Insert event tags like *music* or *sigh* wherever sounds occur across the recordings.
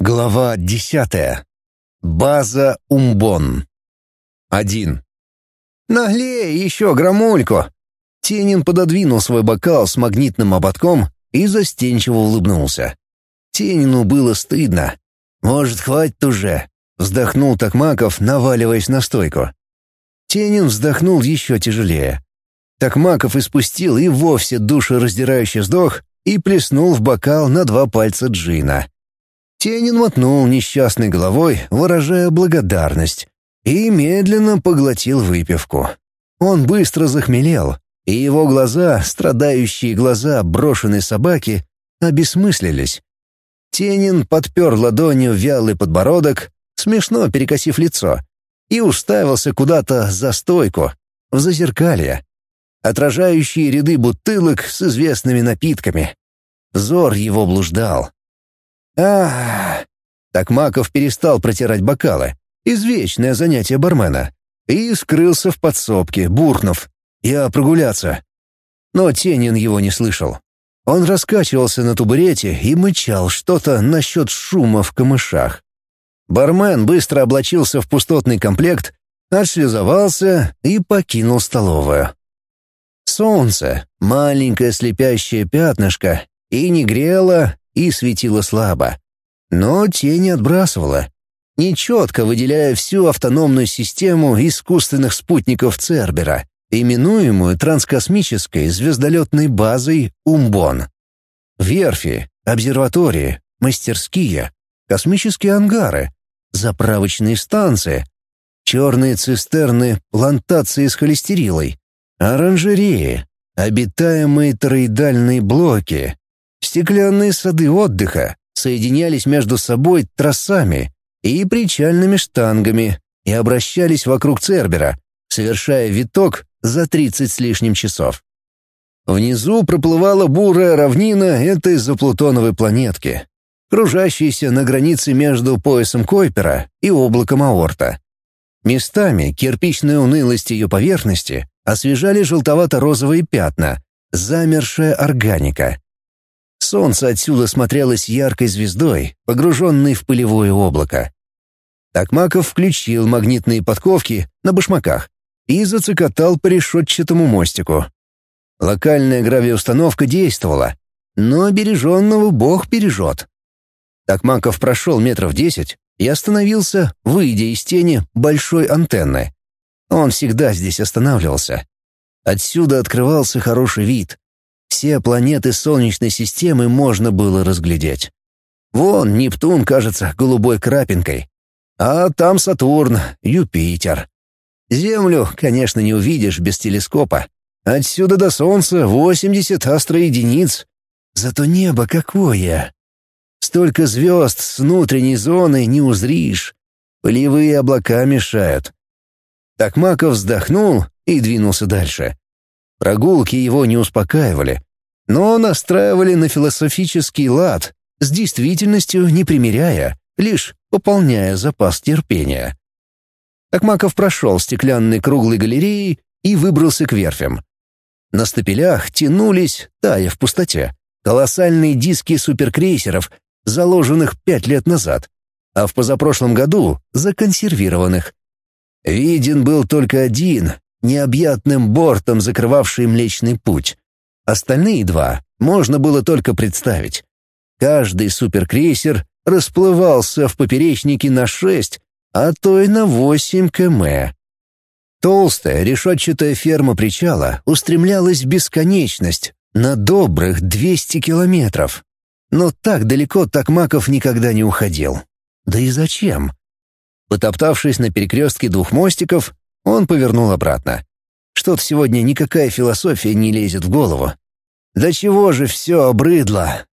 Глава десятая. База Умбон. Один. «Наглей еще громульку!» Тенин пододвинул свой бокал с магнитным ободком и застенчиво улыбнулся. Тенину было стыдно. «Может, хватит уже?» — вздохнул Токмаков, наваливаясь на стойку. Тенин вздохнул еще тяжелее. Токмаков испустил и вовсе душераздирающий вздох и плеснул в бокал на два пальца джина. Тенин мотнул несчастной головой, выражая благодарность, и медленно поглотил выпивку. Он быстро захмелел, и его глаза, страдающие глаза брошенной собаки, обесмыслились. Тенин подпер ладонью вялый подбородок, смешно перекосив лицо, и уставился куда-то за стойку, в зазеркалье, отражающие ряды бутылок с известными напитками. Зор его блуждал. Так Маков перестал протирать бокалы, извечное занятие бармена, и скрылся в подсобке, буркнув «Я прогуляться». Но Тенин его не слышал. Он раскачивался на табурете и мычал что-то насчет шума в камышах. Бармен быстро облачился в пустотный комплект, отшлизовался и покинул столовую. Солнце, маленькое слепящее пятнышко, и не грело, и светило слабо. Но тени отбрасывало, нечетко выделяя всю автономную систему искусственных спутников Цербера, именуемую транскосмической звездолетной базой Умбон. Верфи, обсерватории, мастерские, космические ангары, заправочные станции, черные цистерны плантации с холестерилой, оранжереи, обитаемые тороидальные блоки, Стеклянные сады отдыха соединялись между собой трассами и причальными штангами и обращались вокруг Цербера, совершая виток за 30 с лишним часов. Внизу проплывала бурая равнина этой заплутоновой планетки, кружащейся на границе между поясом Койпера и облаком Аорта. Местами кирпичная унылость ее поверхности освежали желтовато-розовые пятна, замершая органика. Солнце отсюда смотрелось яркой звездой, погруженной в пылевое облако. Такмаков включил магнитные подковки на башмаках и зацикотал по решетчатому мостику. Локальная гравиустановка действовала, но береженного Бог бережет. Такмаков прошел метров десять и остановился, выйдя из тени большой антенны. Он всегда здесь останавливался. Отсюда открывался хороший вид, все планеты Солнечной системы можно было разглядеть. Вон Нептун кажется голубой крапинкой, а там Сатурн, Юпитер. Землю, конечно, не увидишь без телескопа. Отсюда до Солнца 80 астроединиц. Зато небо какое! Столько звезд с внутренней зоны не узришь. Пылевые облака мешают. Такмаков вздохнул и двинулся дальше. Прогулки его не успокаивали, но настраивали на философический лад, с действительностью не примиряя, лишь пополняя запас терпения. Акмаков прошел стеклянной круглой галереей и выбрался к верфям. На стапелях тянулись, тая в пустоте, колоссальные диски суперкрейсеров, заложенных пять лет назад, а в позапрошлом году законсервированных. Виден был только один, необъятным бортом закрывавший Млечный Путь. Остальные два можно было только представить. Каждый суперкрейсер расплывался в поперечнике на 6, а то и на 8 км. Толстая решетчатая ферма причала устремлялась в бесконечность, на добрых 200 километров. Но так далеко Токмаков никогда не уходил. Да и зачем? Потоптавшись на перекрестке двух мостиков, он повернул обратно. Что-то сегодня никакая философия не лезет в голову. Да чего же все обрыдло?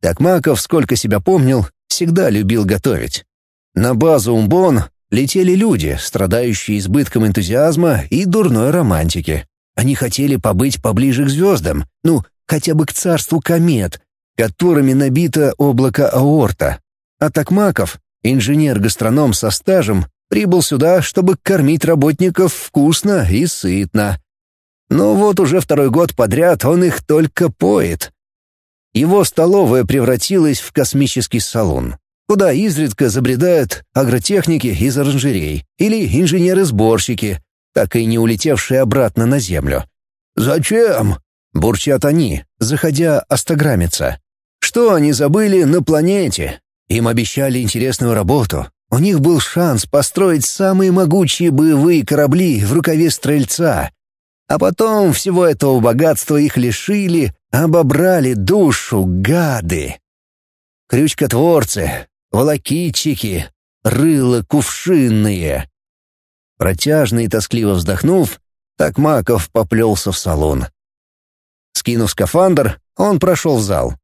Такмаков, сколько себя помнил, всегда любил готовить. На базу Умбон летели люди, страдающие избытком энтузиазма и дурной романтики. Они хотели побыть поближе к звездам, ну, хотя бы к царству комет, которыми набито облако аорта. А Такмаков, инженер-гастроном со стажем, Прибыл сюда, чтобы кормить работников вкусно и сытно. Но вот уже второй год подряд он их только поет. Его столовая превратилась в космический салон. куда изредка забредают агротехники из оранжерей или инженеры-сборщики, так и не улетевшие обратно на землю. «Зачем?» — бурчат они, заходя остограммиться. «Что они забыли на планете? Им обещали интересную работу. У них был шанс построить самые могучие боевые корабли в рукаве стрельца. А потом всего этого богатства их лишили, обобрали душу, гады. Крючкотворцы, волокитчики, рыло кувшинные. Протяжно и тоскливо вздохнув, Такмаков поплелся в салон. Скинув скафандр, он прошел в зал.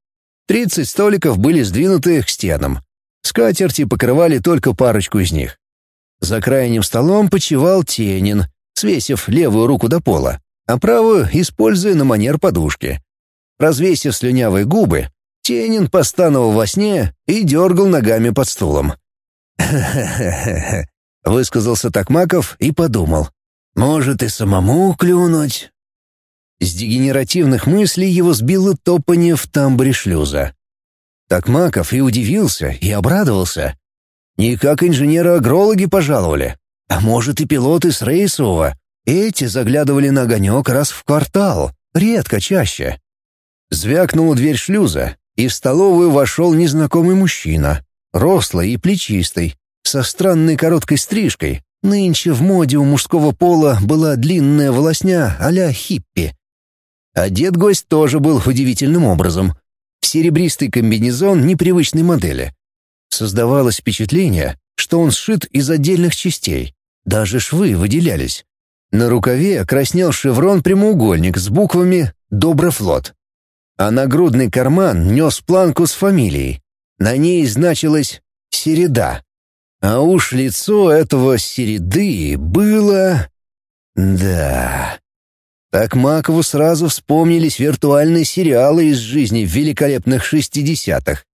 Тридцать столиков были сдвинуты к стенам. Скатерти покрывали только парочку из них. За крайним столом почевал Тенин, свесив левую руку до пола, а правую используя на манер подушки. Развесив слюнявые губы, Тенин постановал во сне и дергал ногами под стулом. «Ха-ха-ха-ха», *laughs* — высказался Токмаков и подумал. «Может, и самому клюнуть?» С дегенеративных мыслей его сбило топание в тамбуре шлюза. Токмаков и удивился, и обрадовался. Не как инженеры-агрологи пожаловали, а может и пилоты с рейсового. Эти заглядывали на огонек раз в квартал, редко чаще. Звякнула дверь шлюза, и в столовую вошел незнакомый мужчина, рослый и плечистый, со странной короткой стрижкой. Нынче в моде у мужского пола была длинная волосня а-ля хиппи. Одет гость тоже был удивительным образом. Серебристый комбинезон непривычной модели. Создавалось впечатление, что он сшит из отдельных частей. Даже швы выделялись. На рукаве краснел шеврон-прямоугольник с буквами «Доброфлот» а нагрудный карман нес планку с фамилией. На ней значилось «Середа». А уж лицо этого Середы было... Да... Так Макову сразу вспомнились виртуальные сериалы из жизни великолепных шестидесятых.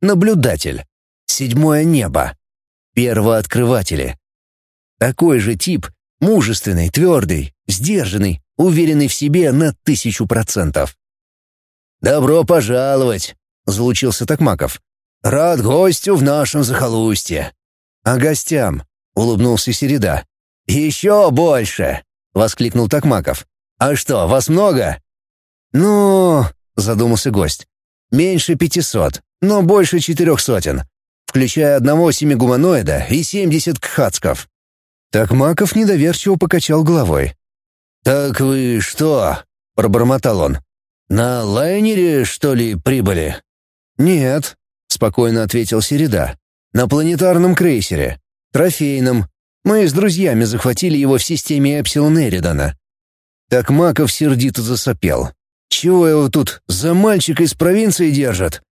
Наблюдатель. Седьмое небо. Первооткрыватели. Такой же тип, мужественный, твердый, сдержанный, уверенный в себе на тысячу процентов. «Добро пожаловать!» — звучился Токмаков. «Рад гостю в нашем захолустье!» «А гостям?» — улыбнулся Середа. «Еще больше!» — воскликнул Токмаков. «А что, вас много?» «Ну...» — задумался гость. «Меньше пятисот, но больше четырех сотен, включая одного семигуманоида и семьдесят кхацков». Токмаков недоверчиво покачал головой. «Так вы что?» — пробормотал он. «На лайнере, что ли, прибыли?» «Нет», — спокойно ответил Середа. «На планетарном крейсере. Трофейном. Мы с друзьями захватили его в системе Эпсилон Эридана». Так Маков сердито засопел. «Чего его тут за мальчика из провинции держат?»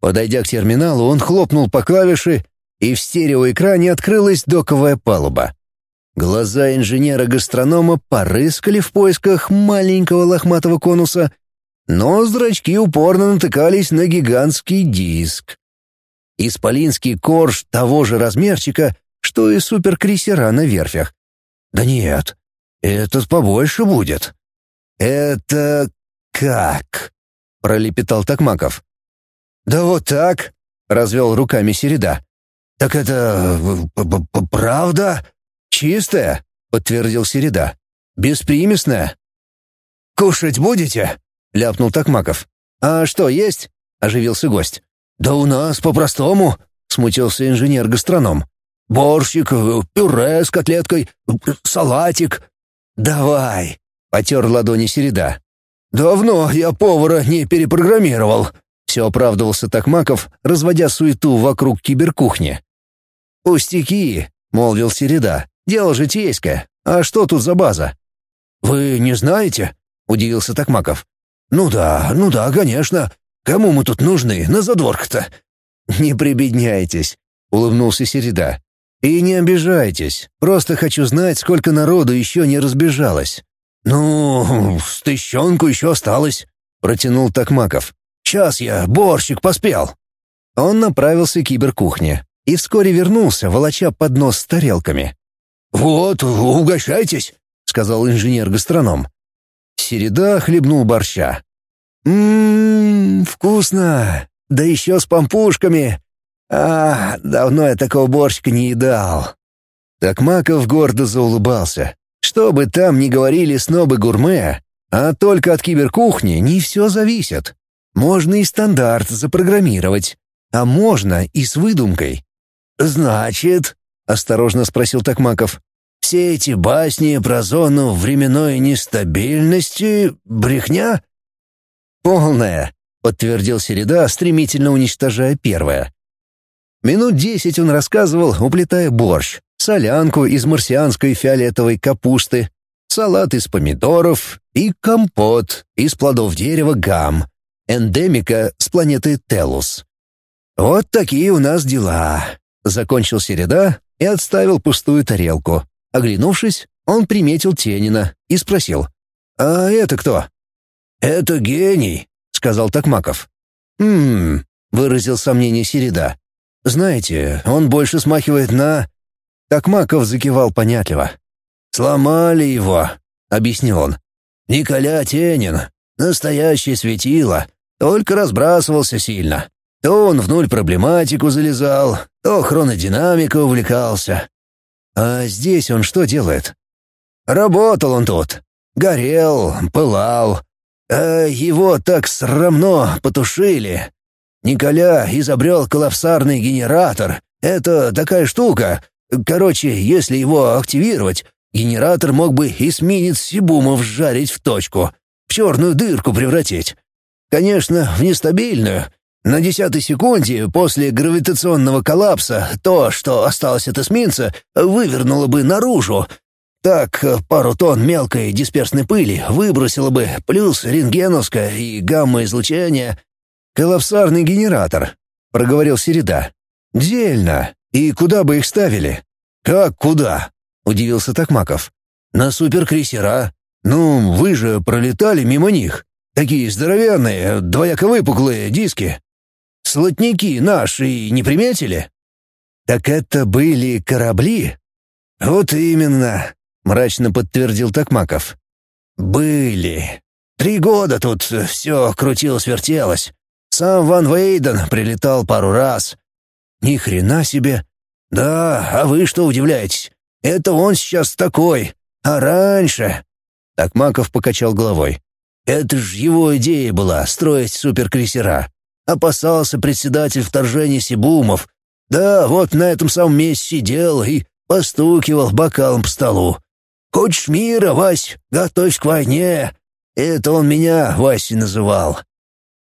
Подойдя к терминалу, он хлопнул по клавише, и в стереоэкране открылась доковая палуба. Глаза инженера-гастронома порыскали в поисках маленького лохматого конуса — но зрачки упорно натыкались на гигантский диск. Исполинский корж того же размерчика, что и суперкрейсера на верфях. Да нет, этот побольше будет. Это как? пролепетал Токмаков. Да вот так, развел руками Середа. Так это правда? Чистая, подтвердил Середа. Беспримесная. Кушать будете? — ляпнул Токмаков. «А что, есть?» — оживился гость. «Да у нас по-простому», — смутился инженер-гастроном. «Борщик, пюре с котлеткой, салатик». «Давай», — потер ладони Середа. «Давно я повара не перепрограммировал», — все оправдывался Токмаков, разводя суету вокруг киберкухни. «Пустяки», — молвил Середа. «Дело житейское. А что тут за база?» «Вы не знаете?» — удивился Токмаков. «Ну да, ну да, конечно. Кому мы тут нужны, на задворках-то?» «Не прибедняйтесь», — улыбнулся Середа. «И не обижайтесь. Просто хочу знать, сколько народу еще не разбежалось». «Ну, с тыщенку еще осталось», — протянул Токмаков. «Сейчас я, борщик, поспел». Он направился к киберкухне и вскоре вернулся, волоча поднос с тарелками. «Вот, угощайтесь», — сказал инженер-гастроном. Середа хлебнул борща. «Ммм, вкусно! Да еще с помпушками! А, давно я такого борщика не едал. Такмаков гордо заулыбался. Что бы там ни говорили снобы гурме, а только от киберкухни не все зависит. Можно и стандарт запрограммировать, а можно и с выдумкой. «Значит», — осторожно спросил Такмаков, «все эти басни про зону временной нестабильности — брехня?» «Полная», — подтвердил Середа, стремительно уничтожая первое. Минут десять он рассказывал, уплетая борщ, солянку из марсианской фиолетовой капусты, салат из помидоров и компот из плодов дерева гам, эндемика с планеты Телус. «Вот такие у нас дела», — закончил Середа и отставил пустую тарелку. Оглянувшись, он приметил Тенина и спросил, «А это кто?» «Это гений», — сказал Токмаков. «Хм...» — выразил сомнение Середа. «Знаете, он больше смахивает на...» Токмаков закивал понятливо. «Сломали его», — объяснил он. «Николя Тенин, настоящее светило, только разбрасывался сильно. То он в нуль проблематику залезал, то хронодинамика увлекался. А здесь он что делает? Работал он тут. Горел, пылал. А его так срамно потушили. Николя изобрел коллапсарный генератор. Это такая штука. Короче, если его активировать, генератор мог бы эсминец Сибумов жарить в точку, в черную дырку превратить. Конечно, в нестабильную. На десятой секунде после гравитационного коллапса то, что осталось от эсминца, вывернуло бы наружу. Так пару тонн мелкой дисперсной пыли выбросило бы, плюс рентгеновское и гамма-излучение — «Коллапсарный генератор», — проговорил Середа. «Дельно. И куда бы их ставили?» «Как куда?» — удивился Токмаков. «На суперкрейсера. Ну, вы же пролетали мимо них. Такие здоровенные, двояко выпуклые диски. Слотники наши не приметили?» «Так это были корабли?» «Вот именно», — мрачно подтвердил Токмаков. «Были. Три года тут все крутилось-вертелось. Сам Ван Вейден прилетал пару раз. Ни хрена себе. Да, а вы что удивляетесь? Это он сейчас такой. А раньше... Так Маков покачал головой. Это ж его идея была — строить суперкрейсера. Опасался председатель вторжения Сибумов. Да, вот на этом самом месте сидел и постукивал бокалом по столу. «Хочешь мира, Вась? Готовься к войне!» Это он меня Васей называл.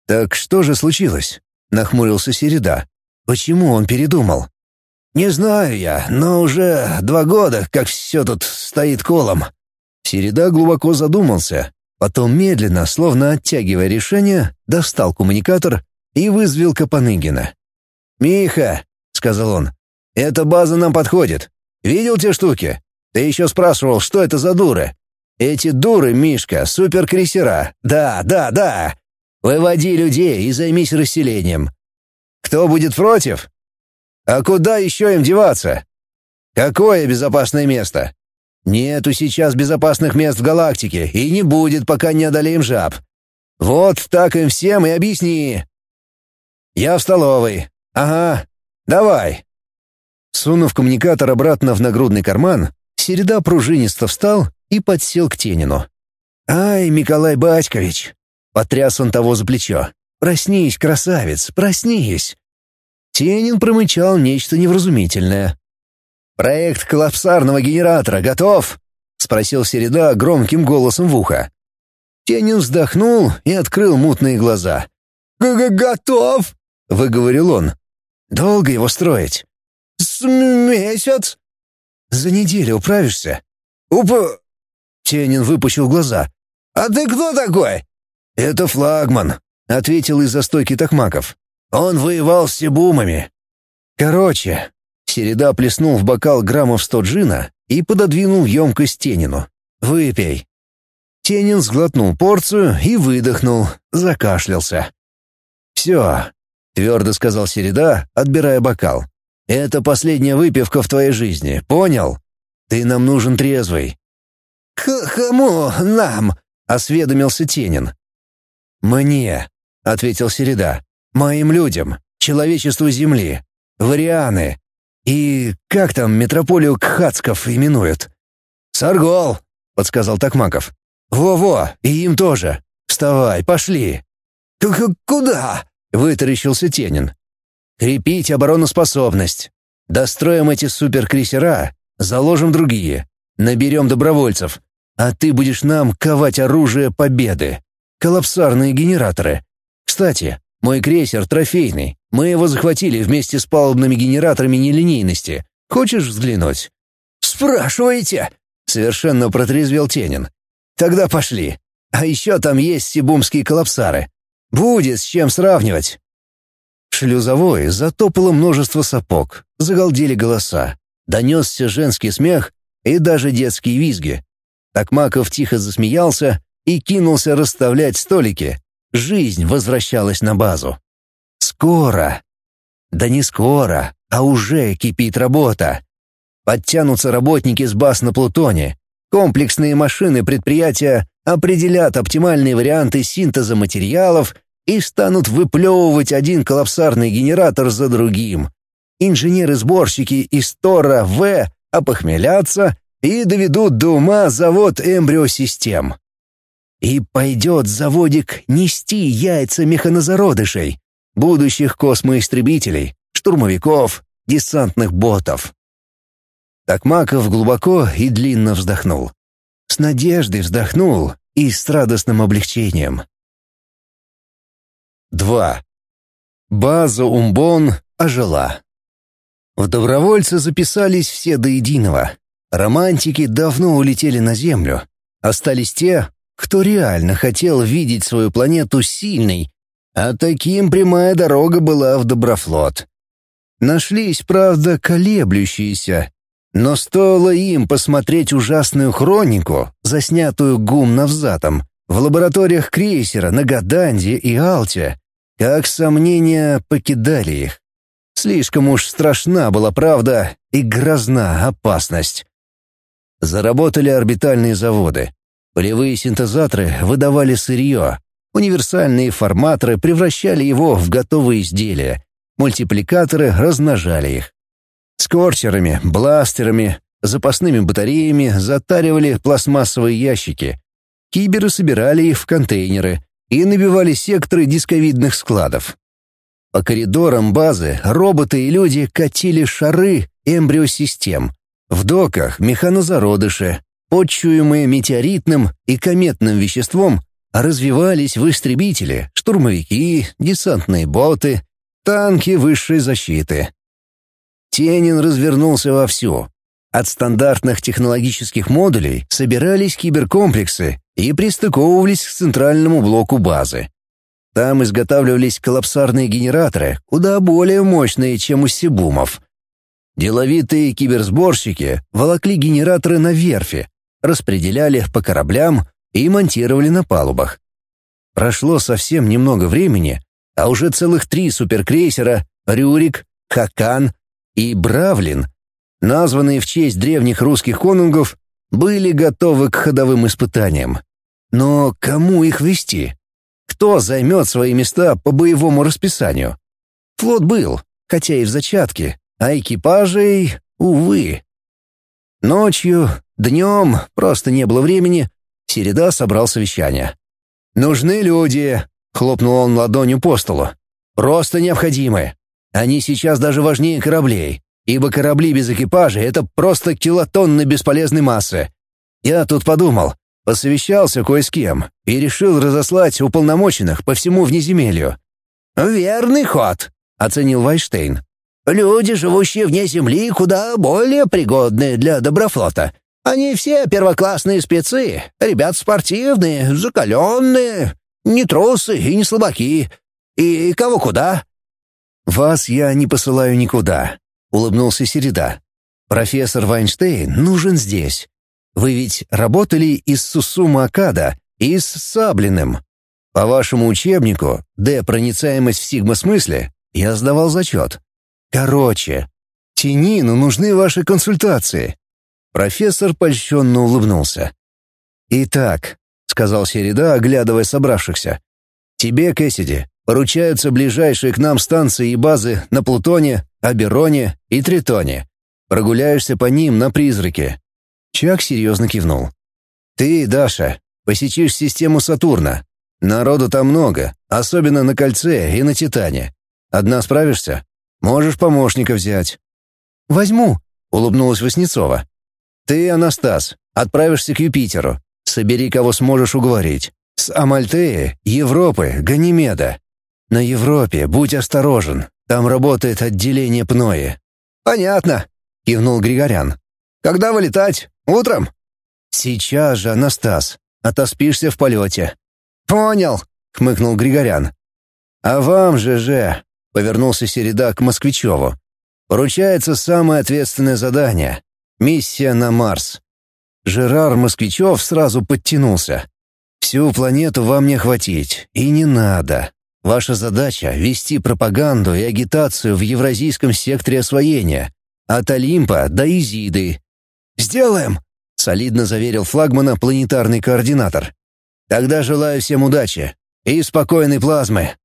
«Так что же случилось?» — нахмурился Середа. «Почему он передумал?» «Не знаю я, но уже два года, как все тут стоит колом». Середа глубоко задумался, потом медленно, словно оттягивая решение, достал коммуникатор и вызвал Капаныгина. «Миха», — сказал он, — «эта база нам подходит. Видел те штуки? Ты еще спрашивал, что это за дуры?» «Эти дуры, Мишка, суперкрейсера. Да, да, да. Выводи людей и займись расселением. Кто будет против? А куда еще им деваться? Какое безопасное место? Нету сейчас безопасных мест в галактике, и не будет, пока не одолеем жаб. Вот так им всем и объясни. Я в столовой. Ага, давай. Сунув коммуникатор обратно в нагрудный карман, Середа пружинисто встал и подсел к Тенину. «Ай, Николай Батькович, Потряс он того за плечо. «Проснись, красавец, проснись!» Тенин промычал нечто невразумительное. «Проект коллапсарного генератора готов?» — спросил Середа громким голосом в ухо. Тенин вздохнул и открыл мутные глаза. «Г -г «Готов!» — выговорил он. «Долго его строить?» «С месяц!» «За неделю управишься?» «Уп...» Тенин выпучил глаза. «А ты кто такой?» «Это флагман», — ответил из-за стойки Токмаков. «Он воевал с Сибумами». «Короче...» Середа плеснул в бокал граммов сто джина и пододвинул емкость Тенину. «Выпей». Тенин сглотнул порцию и выдохнул, закашлялся. «Все», — твердо сказал Середа, отбирая бокал. «Это последняя выпивка в твоей жизни, понял? Ты нам нужен трезвый». «К кому нам?» — осведомился Тенин. «Мне», — ответил Середа, — «моим людям, человечеству Земли. Варианы. И как там метрополию Кхацков именуют? Саргол, подсказал Токмаков. Во-во, и им тоже. Вставай, пошли. К -к Куда? вытаращился Тенин. Крепить обороноспособность. Достроим эти суперкрейсера, заложим другие, наберем добровольцев, а ты будешь нам ковать оружие победы. Коллапсарные генераторы. Кстати, мой крейсер трофейный. Мы его захватили вместе с палубными генераторами нелинейности. Хочешь взглянуть? Спрашиваете? Совершенно протрезвел Тенин. Тогда пошли. А еще там есть сибумские коллапсары. Будет с чем сравнивать. В шлюзовой затопало множество сапог, загалдели голоса, донесся женский смех и даже детские визги. Такмаков тихо засмеялся и кинулся расставлять столики. Жизнь возвращалась на базу. Скоро. Да не скоро, а уже кипит работа. Подтянутся работники с баз на Плутоне. Комплексные машины предприятия определят оптимальные варианты синтеза материалов и станут выплевывать один коллапсарный генератор за другим. Инженеры-сборщики из Тора В опохмелятся и доведут до ума завод эмбриосистем. И пойдет заводик нести яйца механозародышей, будущих космоистребителей, штурмовиков, десантных ботов. Такмаков глубоко и длинно вздохнул. С надеждой вздохнул и с радостным облегчением. 2. База Умбон ожила. В добровольцы записались все до единого. Романтики давно улетели на Землю. Остались те, кто реально хотел видеть свою планету сильной, а таким прямая дорога была в Доброфлот. Нашлись, правда, колеблющиеся, но стоило им посмотреть ужасную хронику, заснятую гум навзатом, в лабораториях крейсера на Гаданде и Алте, как сомнения покидали их. Слишком уж страшна была правда и грозна опасность. Заработали орбитальные заводы. Полевые синтезаторы выдавали сырье. Универсальные форматоры превращали его в готовые изделия. Мультипликаторы размножали их. Скорчерами, бластерами, запасными батареями затаривали пластмассовые ящики. Киберы собирали их в контейнеры, и набивали секторы дисковидных складов. По коридорам базы роботы и люди катили шары эмбриосистем. В доках механозародыши, подчуемые метеоритным и кометным веществом, развивались в истребители, штурмовики, десантные боты, танки высшей защиты. Тенин развернулся вовсю. От стандартных технологических модулей собирались киберкомплексы и пристыковывались к центральному блоку базы. Там изготавливались коллапсарные генераторы, куда более мощные, чем у Сибумов. Деловитые киберсборщики волокли генераторы на верфи, распределяли по кораблям и монтировали на палубах. Прошло совсем немного времени, а уже целых три суперкрейсера «Рюрик», «Хакан» и «Бравлин» названные в честь древних русских конунгов, были готовы к ходовым испытаниям. Но кому их вести? Кто займет свои места по боевому расписанию? Флот был, хотя и в зачатке, а экипажей, увы. Ночью, днем, просто не было времени, Середа собрал совещание. «Нужны люди», — хлопнул он ладонью по столу. «Просто необходимы. Они сейчас даже важнее кораблей ибо корабли без экипажа — это просто килотонны бесполезной массы. Я тут подумал, посовещался кое с кем и решил разослать уполномоченных по всему внеземелью. «Верный ход», — оценил Вайштейн. «Люди, живущие вне Земли, куда более пригодны для доброфлота. Они все первоклассные спецы, ребят спортивные, закаленные, не трусы и не слабаки. И кого куда?» «Вас я не посылаю никуда улыбнулся Середа. Профессор Вайнштейн нужен здесь. Вы ведь работали и с Сусума Акада, и с Саблиным. По вашему учебнику «Д-проницаемость в сигма-смысле» я сдавал зачет. Короче, Тинину нужны ваши консультации. Профессор польщенно улыбнулся. «Итак», — сказал Середа, оглядывая собравшихся, — «тебе, Кэссиди, поручаются ближайшие к нам станции и базы на Плутоне, Абероне и Тритоне. Прогуляешься по ним на призраке». Чак серьезно кивнул. «Ты, Даша, посетишь систему Сатурна. Народу там много, особенно на Кольце и на Титане. Одна справишься? Можешь помощника взять». «Возьму», — улыбнулась Васнецова. «Ты, Анастас, отправишься к Юпитеру. Собери, кого сможешь уговорить. С Амальтеи, Европы, Ганимеда. На Европе будь осторожен, там работает отделение пнои». «Понятно», — кивнул Григорян. «Когда вылетать? Утром?» «Сейчас же, Анастас. Отоспишься в полете». «Понял», — хмыкнул Григорян. «А вам же же», — повернулся Середа к Москвичеву. «Поручается самое ответственное задание — миссия на Марс». Жерар Москвичев сразу подтянулся. «Всю планету вам не хватить, и не надо. Ваша задача — вести пропаганду и агитацию в Евразийском секторе освоения, от Олимпа до Изиды». «Сделаем», — солидно заверил флагмана планетарный координатор. «Тогда желаю всем удачи и спокойной плазмы».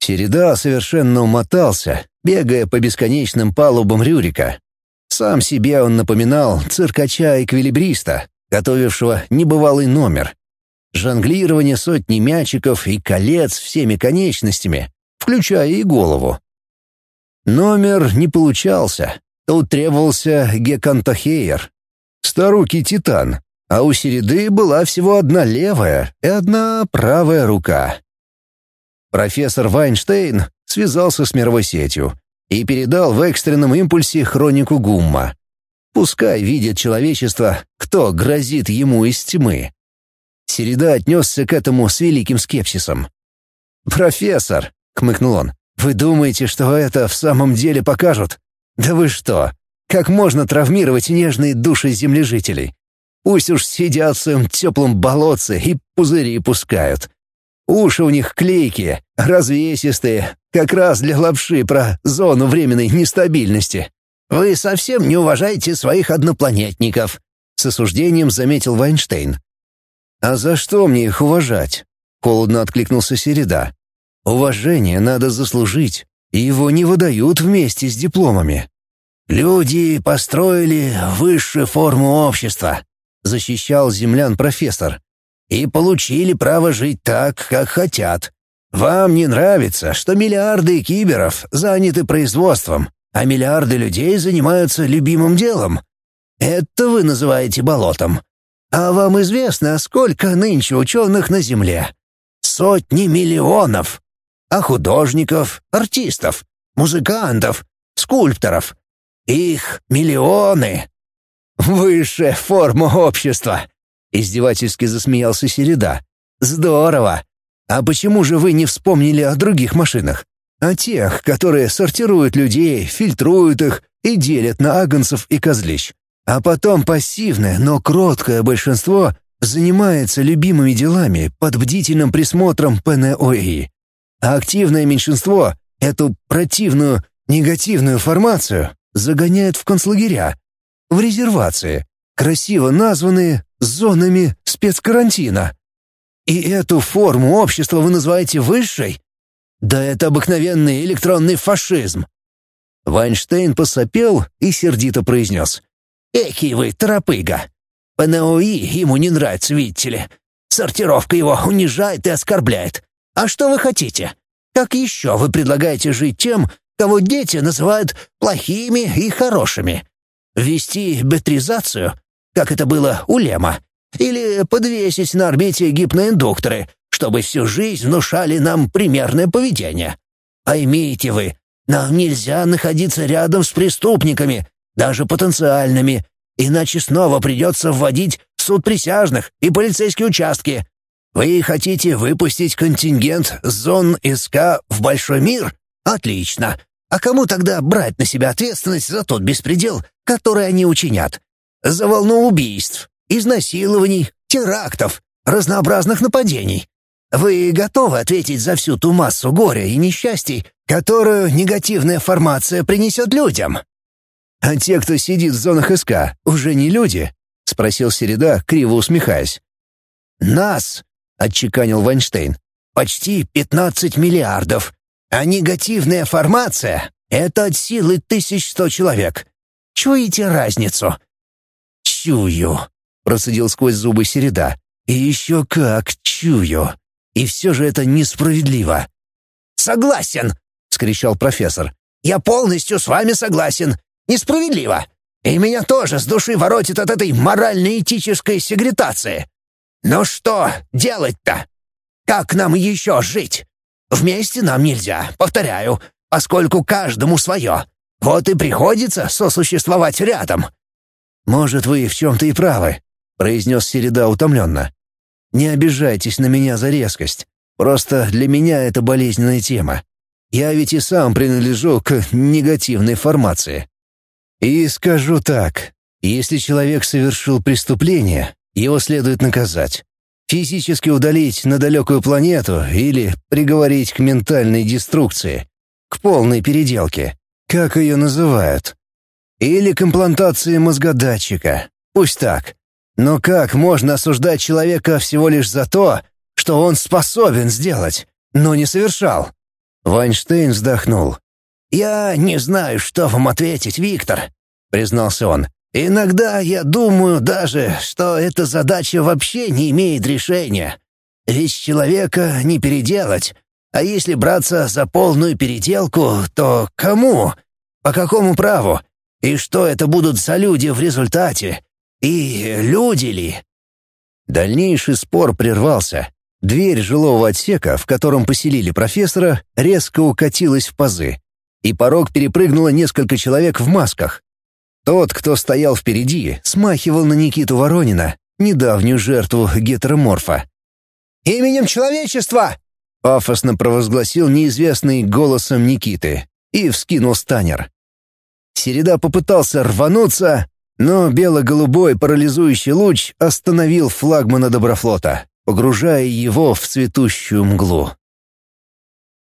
Середа совершенно умотался, бегая по бесконечным палубам Рюрика. Сам себе он напоминал циркача-эквилибриста, готовившего небывалый номер. Жонглирование сотни мячиков и колец всеми конечностями, включая и голову. Номер не получался. Тут требовался гекантохейер, старукий титан, а у Середы была всего одна левая и одна правая рука. Профессор Вайнштейн связался с мировой сетью и передал в экстренном импульсе хронику Гумма. Пускай видит человечество, кто грозит ему из тьмы. Середа отнесся к этому с великим скепсисом. «Профессор», — хмыкнул он, — «вы думаете, что это в самом деле покажут? Да вы что? Как можно травмировать нежные души землежителей? Пусть уж сидят в своем теплом болотце и пузыри пускают. Уши у них клейкие, развесистые, как раз для лапши про зону временной нестабильности. «Вы совсем не уважаете своих однопланетников», — с осуждением заметил Вайнштейн. «А за что мне их уважать?» — холодно откликнулся Середа. «Уважение надо заслужить, и его не выдают вместе с дипломами». «Люди построили высшую форму общества», — защищал землян профессор и получили право жить так, как хотят. Вам не нравится, что миллиарды киберов заняты производством, а миллиарды людей занимаются любимым делом? Это вы называете болотом. А вам известно, сколько нынче ученых на Земле? Сотни миллионов. А художников, артистов, музыкантов, скульпторов? Их миллионы. Высшая форма общества. Издевательски засмеялся Середа. «Здорово! А почему же вы не вспомнили о других машинах? О тех, которые сортируют людей, фильтруют их и делят на агонцев и козлищ. А потом пассивное, но кроткое большинство занимается любимыми делами под бдительным присмотром ПНОИ. А активное меньшинство эту противную, негативную формацию загоняет в концлагеря, в резервации, красиво названные зонами спецкарантина. И эту форму общества вы называете высшей? Да это обыкновенный электронный фашизм. Вайнштейн посопел и сердито произнес. «Эки вы, торопыга! ПНОИ ему не нравится, видите ли. Сортировка его унижает и оскорбляет. А что вы хотите? Как еще вы предлагаете жить тем, кого дети называют плохими и хорошими? Ввести бетризацию как это было у Лема, или подвесить на орбите гипноиндукторы, чтобы всю жизнь внушали нам примерное поведение. Поймите вы, нам нельзя находиться рядом с преступниками, даже потенциальными, иначе снова придется вводить суд присяжных и полицейские участки. Вы хотите выпустить контингент зон СК в большой мир? Отлично. А кому тогда брать на себя ответственность за тот беспредел, который они учинят? за волну убийств, изнасилований, терактов, разнообразных нападений. Вы готовы ответить за всю ту массу горя и несчастий, которую негативная формация принесет людям?» «А те, кто сидит в зонах СК, уже не люди?» — спросил Середа, криво усмехаясь. «Нас», — отчеканил Вайнштейн, — «почти 15 миллиардов, а негативная формация Это от силы тысяч сто человек. Чуете разницу?» «Чую», — процедил сквозь зубы Середа. «И еще как чую. И все же это несправедливо». «Согласен», — скричал профессор. «Я полностью с вами согласен. Несправедливо. И меня тоже с души воротит от этой морально-этической сегретации. Но что делать-то? Как нам еще жить? Вместе нам нельзя, повторяю, поскольку каждому свое. Вот и приходится сосуществовать рядом». «Может, вы в чем-то и правы», — произнес Середа утомленно. «Не обижайтесь на меня за резкость. Просто для меня это болезненная тема. Я ведь и сам принадлежу к негативной формации. И скажу так, если человек совершил преступление, его следует наказать. Физически удалить на далекую планету или приговорить к ментальной деструкции, к полной переделке, как ее называют. Или к имплантации мозгодатчика. Пусть так. Но как можно осуждать человека всего лишь за то, что он способен сделать, но не совершал? Вайнштейн вздохнул. «Я не знаю, что вам ответить, Виктор», — признался он. «Иногда я думаю даже, что эта задача вообще не имеет решения. Ведь человека не переделать. А если браться за полную переделку, то кому? По какому праву? И что это будут за люди в результате? И люди ли?» Дальнейший спор прервался. Дверь жилого отсека, в котором поселили профессора, резко укатилась в пазы, и порог перепрыгнуло несколько человек в масках. Тот, кто стоял впереди, смахивал на Никиту Воронина, недавнюю жертву гетероморфа. «Именем человечества!» — пафосно провозгласил неизвестный голосом Никиты и вскинул станер. Середа попытался рвануться, но бело-голубой парализующий луч остановил флагмана Доброфлота погружая его в цветущую мглу.